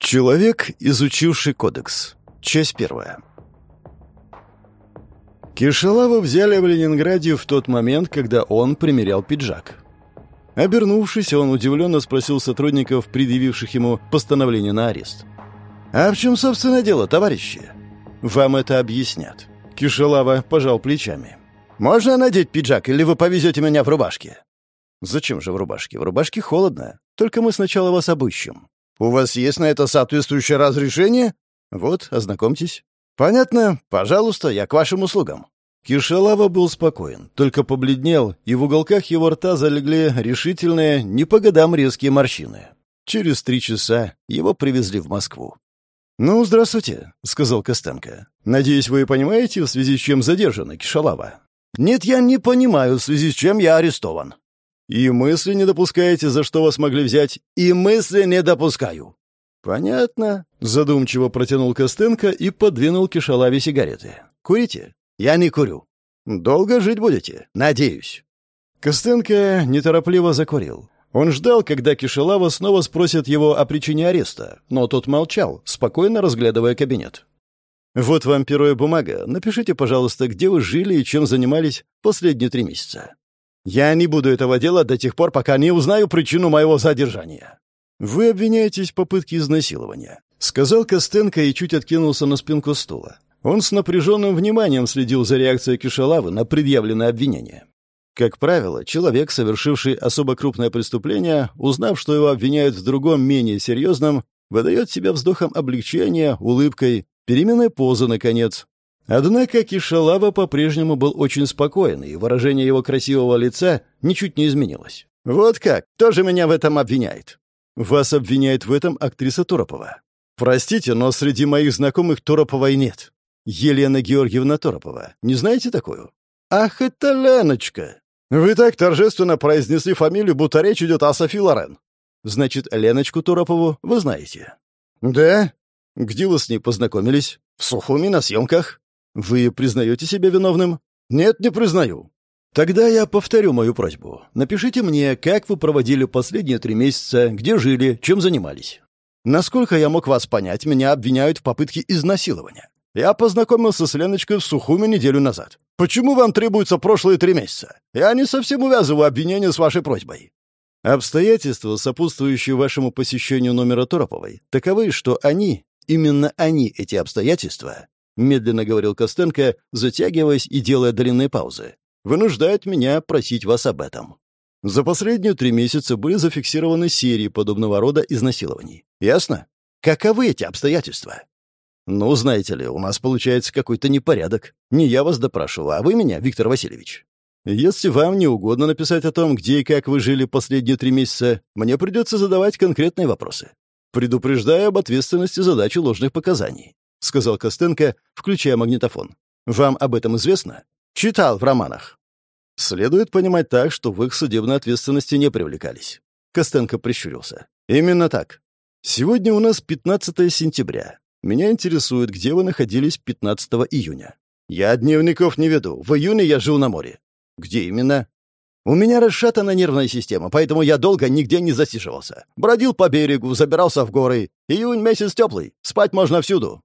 Человек, изучивший кодекс. Часть первая. Кишалава взяли в Ленинграде в тот момент, когда он примерял пиджак. Обернувшись, он удивленно спросил сотрудников, предъявивших ему постановление на арест. «А в чем, собственно, дело, товарищи?» «Вам это объяснят». Кишалава пожал плечами. «Можно надеть пиджак, или вы повезете меня в рубашке?» «Зачем же в рубашке? В рубашке холодно. Только мы сначала вас обыщем». «У вас есть на это соответствующее разрешение?» «Вот, ознакомьтесь». «Понятно. Пожалуйста, я к вашим услугам». Кишалава был спокоен, только побледнел, и в уголках его рта залегли решительные, не по годам резкие морщины. Через три часа его привезли в Москву. «Ну, здравствуйте», — сказал Костенко. «Надеюсь, вы понимаете, в связи с чем задержана Кишалава?» «Нет, я не понимаю, в связи с чем я арестован». «И мысли не допускаете, за что вас могли взять?» «И мысли не допускаю». «Понятно», — задумчиво протянул Костенко и подвинул Кишалаве сигареты. «Курите?» «Я не курю». «Долго жить будете?» «Надеюсь». Костенко неторопливо закурил. Он ждал, когда Кишелава снова спросит его о причине ареста, но тот молчал, спокойно разглядывая кабинет. «Вот вам перо бумага. Напишите, пожалуйста, где вы жили и чем занимались последние три месяца». Я не буду этого делать до тех пор, пока не узнаю причину моего задержания. Вы обвиняетесь в попытке изнасилования, сказал Костенко и чуть откинулся на спинку стула. Он с напряженным вниманием следил за реакцией Кишалавы на предъявленное обвинение. Как правило, человек, совершивший особо крупное преступление, узнав, что его обвиняют в другом менее серьезном, выдает себя вздохом облегчения, улыбкой, переменной позы, наконец, Однако Кишалава по-прежнему был очень спокоен, и выражение его красивого лица ничуть не изменилось. «Вот как? Кто же меня в этом обвиняет?» «Вас обвиняет в этом актриса Торопова». «Простите, но среди моих знакомых Тороповой нет». «Елена Георгиевна Торопова. Не знаете такую?» «Ах, это Леночка!» «Вы так торжественно произнесли фамилию, будто речь идет о Софи Лорен». «Значит, Леночку Торопову вы знаете?» «Да». «Где вы с ней познакомились?» «В Сухуми на съемках». Вы признаете себя виновным? Нет, не признаю. Тогда я повторю мою просьбу. Напишите мне, как вы проводили последние три месяца, где жили, чем занимались. Насколько я мог вас понять, меня обвиняют в попытке изнасилования. Я познакомился с Леночкой в Сухуме неделю назад. Почему вам требуются прошлые три месяца? Я не совсем увязываю обвинение с вашей просьбой. Обстоятельства, сопутствующие вашему посещению номера Тороповой, таковы, что они, именно они, эти обстоятельства, медленно говорил Костенко, затягиваясь и делая длинные паузы, вынуждает меня просить вас об этом. За последние три месяца были зафиксированы серии подобного рода изнасилований. Ясно? Каковы эти обстоятельства? Ну, знаете ли, у нас получается какой-то непорядок. Не я вас допрашивал, а вы меня, Виктор Васильевич. Если вам не угодно написать о том, где и как вы жили последние три месяца, мне придется задавать конкретные вопросы. Предупреждаю об ответственности за дачу ложных показаний. — сказал Костенко, включая магнитофон. «Вам об этом известно?» «Читал в романах». «Следует понимать так, что в их судебной ответственности не привлекались». Костенко прищурился. «Именно так. Сегодня у нас 15 сентября. Меня интересует, где вы находились 15 июня. Я дневников не веду. В июне я жил на море. Где именно? У меня расшатана нервная система, поэтому я долго нигде не засиживался. Бродил по берегу, забирался в горы. Июнь месяц теплый, спать можно всюду.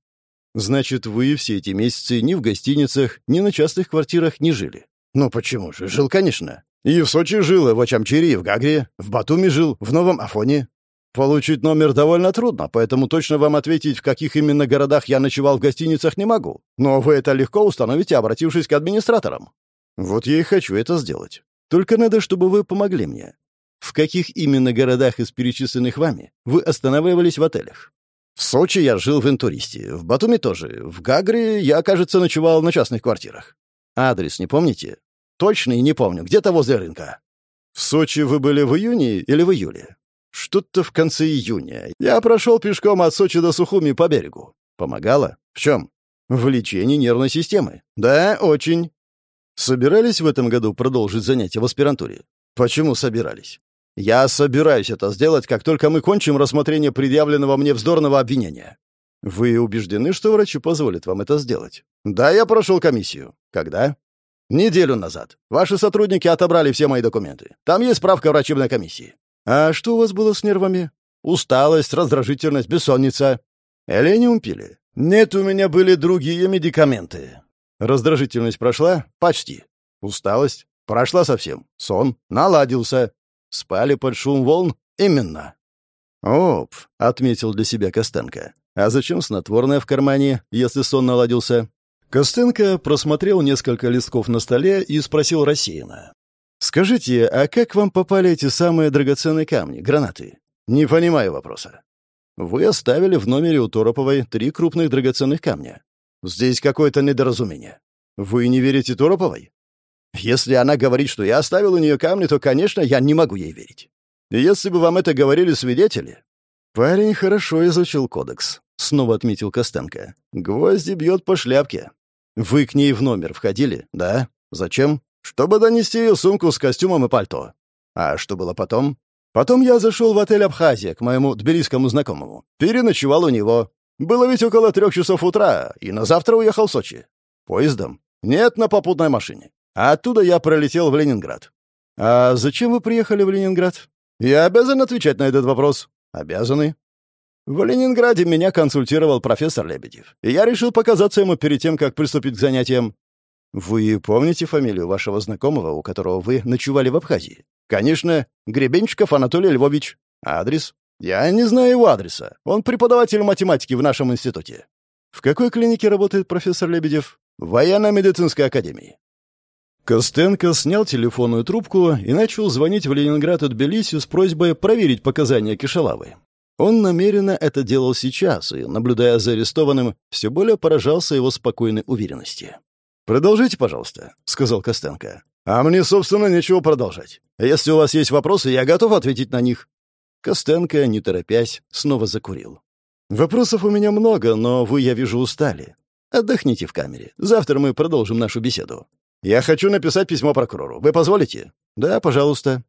Значит, вы все эти месяцы ни в гостиницах, ни на частных квартирах не жили? Ну почему же? Жил, конечно. И в Сочи жил, и в Очамчире, и в Гагре, в Батуми жил, в Новом Афоне. Получить номер довольно трудно, поэтому точно вам ответить, в каких именно городах я ночевал в гостиницах, не могу. Но вы это легко установите, обратившись к администраторам. Вот я и хочу это сделать. Только надо, чтобы вы помогли мне. В каких именно городах из перечисленных вами вы останавливались в отелях? В Сочи я жил в интуристе, в Батуми тоже. В Гагре я, кажется, ночевал на частных квартирах. Адрес не помните? Точно и не помню, где-то возле рынка. В Сочи вы были в июне или в июле? Что-то в конце июня. Я прошел пешком от Сочи до Сухуми по берегу. Помогало? В чем? В лечении нервной системы. Да, очень. Собирались в этом году продолжить занятия в аспирантуре? Почему собирались? Я собираюсь это сделать, как только мы кончим рассмотрение предъявленного мне вздорного обвинения. Вы убеждены, что врачи позволят вам это сделать? Да, я прошел комиссию. Когда? Неделю назад. Ваши сотрудники отобрали все мои документы. Там есть справка врачебной комиссии. А что у вас было с нервами? Усталость, раздражительность, бессонница. Элениум пили? Нет, у меня были другие медикаменты. Раздражительность прошла? Почти. Усталость? Прошла совсем. Сон? Наладился. Спали под шум волн? Именно. «Оп», — отметил для себя Костенко. «А зачем снотворное в кармане, если сон наладился?» Костенко просмотрел несколько листков на столе и спросил рассеянно. «Скажите, а как вам попали эти самые драгоценные камни, гранаты?» «Не понимаю вопроса». «Вы оставили в номере у Тороповой три крупных драгоценных камня. Здесь какое-то недоразумение. Вы не верите Тороповой?» «Если она говорит, что я оставил у нее камни, то, конечно, я не могу ей верить. Если бы вам это говорили свидетели...» «Парень хорошо изучил кодекс», — снова отметил Костенко. «Гвозди бьет по шляпке. Вы к ней в номер входили, да? Зачем? Чтобы донести ее сумку с костюмом и пальто. А что было потом? Потом я зашел в отель «Абхазия» к моему тбилисскому знакомому. Переночевал у него. Было ведь около трех часов утра, и на завтра уехал в Сочи. Поездом? Нет, на попутной машине. А оттуда я пролетел в Ленинград. А зачем вы приехали в Ленинград? Я обязан отвечать на этот вопрос. Обязаны. В Ленинграде меня консультировал профессор Лебедев, и я решил показаться ему перед тем, как приступить к занятиям. Вы помните фамилию вашего знакомого, у которого вы ночевали в Абхазии? Конечно, Гребенчиков Анатолий Львович. Адрес? Я не знаю его адреса. Он преподаватель математики в нашем институте. В какой клинике работает профессор Лебедев? В военно-медицинской академии. Костенко снял телефонную трубку и начал звонить в Ленинград от Тбилиси с просьбой проверить показания Кишалавы. Он намеренно это делал сейчас и, наблюдая за арестованным, все более поражался его спокойной уверенности. «Продолжите, пожалуйста», — сказал Костенко. «А мне, собственно, нечего продолжать. Если у вас есть вопросы, я готов ответить на них». Костенко, не торопясь, снова закурил. «Вопросов у меня много, но вы, я вижу, устали. Отдохните в камере. Завтра мы продолжим нашу беседу. «Я хочу написать письмо прокурору. Вы позволите?» «Да, пожалуйста».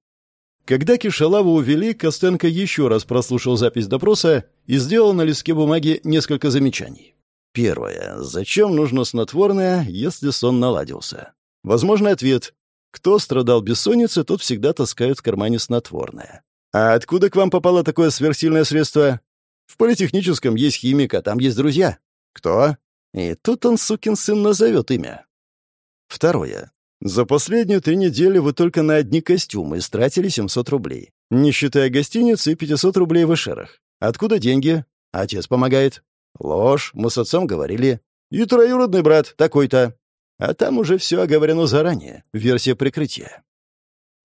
Когда Кишалаву увели, Костенко еще раз прослушал запись допроса и сделал на листке бумаги несколько замечаний. Первое. Зачем нужно снотворное, если сон наладился? Возможный ответ. Кто страдал бессонницей, тот всегда таскает в кармане снотворное. А откуда к вам попало такое сверхсильное средство? В политехническом есть химик, а там есть друзья. Кто? И тут он, сукин сын, назовет имя. Второе. За последние три недели вы только на одни костюмы истратили 700 рублей, не считая гостиницы и 500 рублей в эшерах. Откуда деньги? Отец помогает. Ложь, мы с отцом говорили. И троюродный брат такой-то. А там уже все оговорено заранее, версия прикрытия.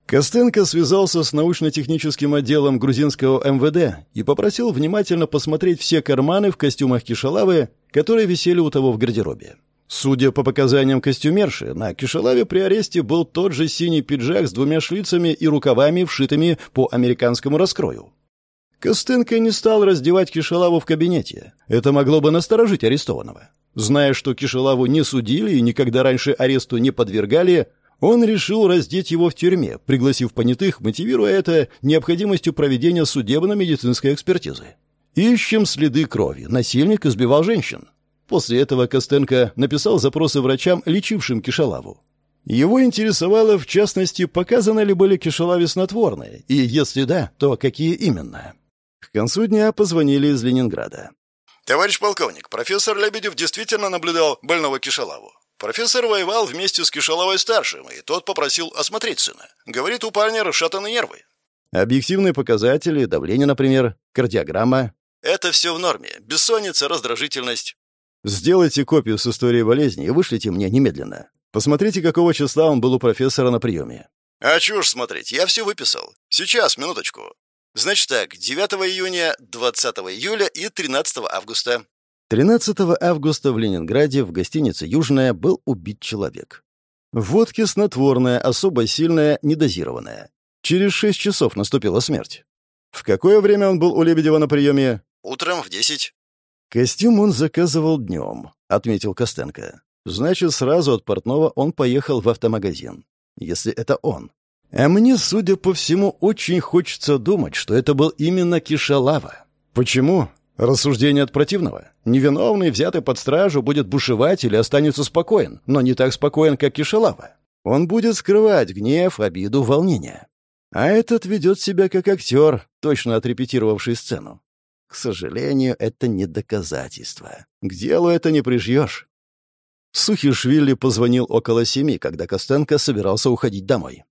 Костенко связался с научно-техническим отделом грузинского МВД и попросил внимательно посмотреть все карманы в костюмах Кишалавы, которые висели у того в гардеробе. Судя по показаниям костюмерши, на Кишелаве при аресте был тот же синий пиджак с двумя шлицами и рукавами, вшитыми по американскому раскрою. Костенко не стал раздевать Кишелаву в кабинете. Это могло бы насторожить арестованного. Зная, что Кишелаву не судили и никогда раньше аресту не подвергали, он решил раздеть его в тюрьме, пригласив понятых, мотивируя это необходимостью проведения судебно-медицинской экспертизы. Ищем следы крови. Насильник избивал женщин. После этого Костенко написал запросы врачам, лечившим Кишалаву. Его интересовало, в частности, показаны ли были Кишалаве снотворные, и если да, то какие именно. К концу дня позвонили из Ленинграда. «Товарищ полковник, профессор Лебедев действительно наблюдал больного Кишалаву. Профессор воевал вместе с Кишаловой-старшим, и тот попросил осмотреть сына. Говорит, у парня расшатаны нервы. Объективные показатели, давление, например, кардиограмма. Это все в норме. Бессонница, раздражительность. Сделайте копию с историей болезни и вышлите мне немедленно. Посмотрите, какого числа он был у профессора на приеме». «А ж смотреть, я все выписал. Сейчас, минуточку. Значит так, 9 июня, 20 июля и 13 августа». 13 августа в Ленинграде в гостинице «Южная» был убит человек. Водки снотворная, особо сильная, недозированная. Через шесть часов наступила смерть. В какое время он был у Лебедева на приеме? Утром в десять. «Костюм он заказывал днем», — отметил Костенко. «Значит, сразу от портного он поехал в автомагазин. Если это он. А мне, судя по всему, очень хочется думать, что это был именно Кишалава. Почему? Рассуждение от противного. Невиновный, взятый под стражу, будет бушевать или останется спокоен, но не так спокоен, как Кишалава. Он будет скрывать гнев, обиду, волнение. А этот ведет себя как актер, точно отрепетировавший сцену. К сожалению, это не доказательство. К делу это не прижьешь. Сухишвили позвонил около семи, когда Костенко собирался уходить домой.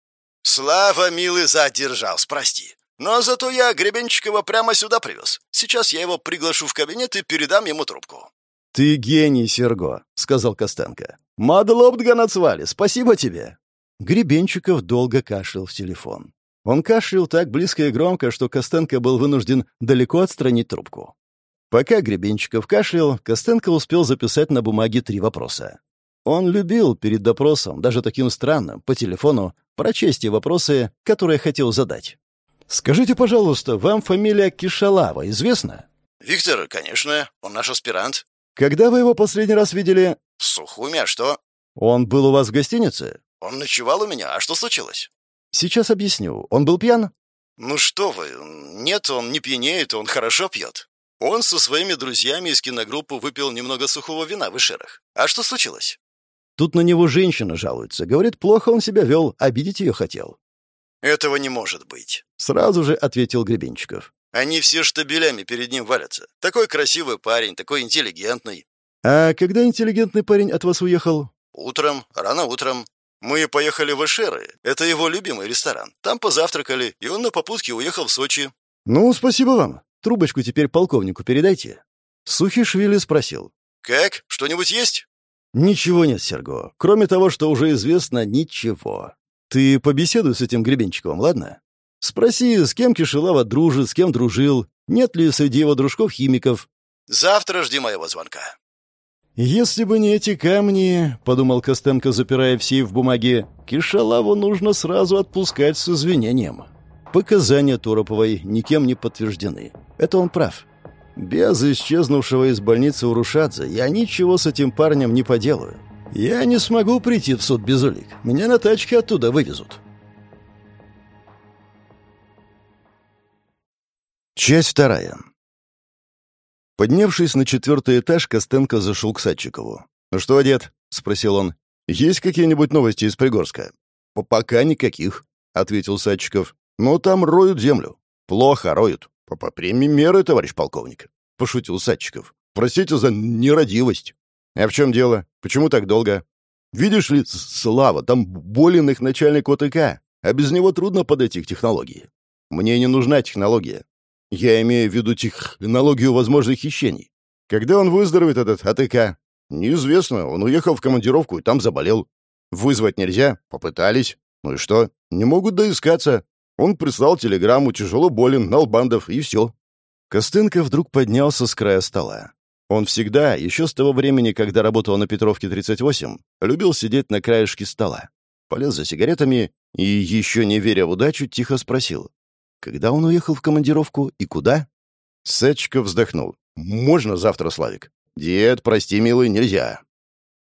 «Слава, милый, задержал, прости. Но зато я Гребенчикова прямо сюда привез. Сейчас я его приглашу в кабинет и передам ему трубку». «Ты гений, Серго», — сказал Костенко. «Мадлобдга нацвали, спасибо тебе». Гребенчиков долго кашлял в телефон. Он кашлял так близко и громко, что Костенко был вынужден далеко отстранить трубку. Пока Гребенчиков кашлял, Костенко успел записать на бумаге три вопроса. Он любил перед допросом, даже таким странным, по телефону, прочесть те вопросы, которые хотел задать. «Скажите, пожалуйста, вам фамилия Кишалава известна?» «Виктор, конечно. Он наш аспирант». «Когда вы его последний раз видели?» «В Сухуме, а что?» «Он был у вас в гостинице?» «Он ночевал у меня. А что случилось?» «Сейчас объясню. Он был пьян?» «Ну что вы, нет, он не пьянеет, он хорошо пьет. Он со своими друзьями из киногруппы выпил немного сухого вина в Ишерах. А что случилось?» «Тут на него женщина жалуется. Говорит, плохо он себя вел, обидеть ее хотел». «Этого не может быть», — сразу же ответил Гребенщиков. «Они все штабелями перед ним валятся. Такой красивый парень, такой интеллигентный». «А когда интеллигентный парень от вас уехал?» «Утром, рано утром. Мы поехали в Эшеры. Это его любимый ресторан. Там позавтракали, и он на попутке уехал в Сочи. Ну, спасибо вам. Трубочку теперь полковнику передайте. Сухишвили спросил. Как? Что-нибудь есть? Ничего нет, Серго. Кроме того, что уже известно, ничего. Ты побеседуй с этим Гребенчиковым, ладно? Спроси, с кем Кишелава дружит, с кем дружил, нет ли среди его дружков химиков. Завтра жди моего звонка. «Если бы не эти камни, — подумал Костенко, запирая в сейф бумаги, — Кишалаву нужно сразу отпускать с извинением. Показания Тороповой никем не подтверждены. Это он прав. Без исчезнувшего из больницы Урушадзе я ничего с этим парнем не поделаю. Я не смогу прийти в суд без улик. Меня на тачке оттуда вывезут». Часть вторая. Поднявшись на четвертый этаж, Костенко зашел к Садчикову. «Что, дед?» — спросил он. «Есть какие-нибудь новости из Пригорска?» «Пока никаких», — ответил Садчиков. «Но там роют землю. Плохо роют. Поприми меры, товарищ полковник», — пошутил Садчиков. «Простите за нерадивость». «А в чем дело? Почему так долго?» «Видишь ли, Слава, там болен их начальник ОТК, а без него трудно подойти к технологии. Мне не нужна технология. Я имею в виду технологию возможных хищений. Когда он выздоровеет, этот АТК? Неизвестно. Он уехал в командировку и там заболел. Вызвать нельзя? Попытались. Ну и что? Не могут доискаться. Он прислал телеграмму, тяжело болен, Налбандов, и все. Костенко вдруг поднялся с края стола. Он всегда, еще с того времени, когда работал на Петровке 38, любил сидеть на краешке стола. Полез за сигаретами и, еще не веря в удачу, тихо спросил. Когда он уехал в командировку и куда? Сетчиков вздохнул. «Можно завтра, Славик?» «Дед, прости, милый, нельзя».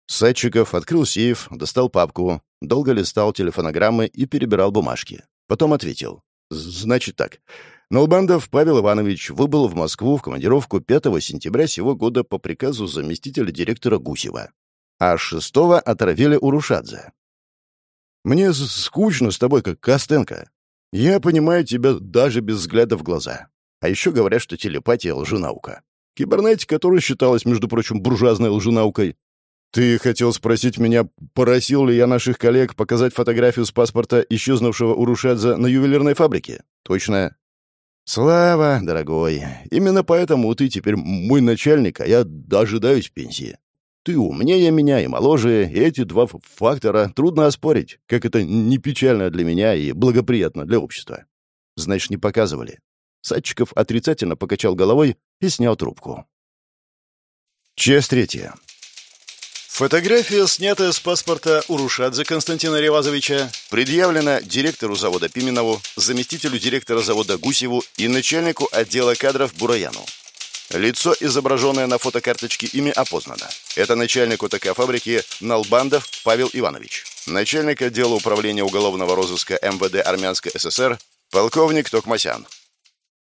Сетчиков открыл сейф, достал папку, долго листал телефонограммы и перебирал бумажки. Потом ответил. «Значит так. Нолбандов Павел Иванович выбыл в Москву в командировку 5 сентября сего года по приказу заместителя директора Гусева. А 6 отравили Урушадзе. «Мне скучно с тобой, как Костенко. Я понимаю тебя даже без взгляда в глаза. А еще говорят, что телепатия — лженаука. Кибернетика тоже считалась, между прочим, буржуазной лженаукой. Ты хотел спросить меня, просил ли я наших коллег показать фотографию с паспорта исчезнувшего Урушадзе на ювелирной фабрике? Точно. Слава, дорогой, именно поэтому ты теперь мой начальник, а я дожидаюсь пенсии. Ты умнее меня и моложе, и эти два фактора трудно оспорить, как это не печально для меня и благоприятно для общества. Значит, не показывали. Садчиков отрицательно покачал головой и снял трубку. Часть третья. Фотография, снятая с паспорта Урушадзе Константина Ревазовича, предъявлена директору завода Пименову, заместителю директора завода Гусеву и начальнику отдела кадров Бураяну. Лицо, изображенное на фотокарточке, ими опознано. Это начальник УТК фабрики Налбандов Павел Иванович. Начальник отдела управления уголовного розыска МВД Армянской ССР полковник Токмасян.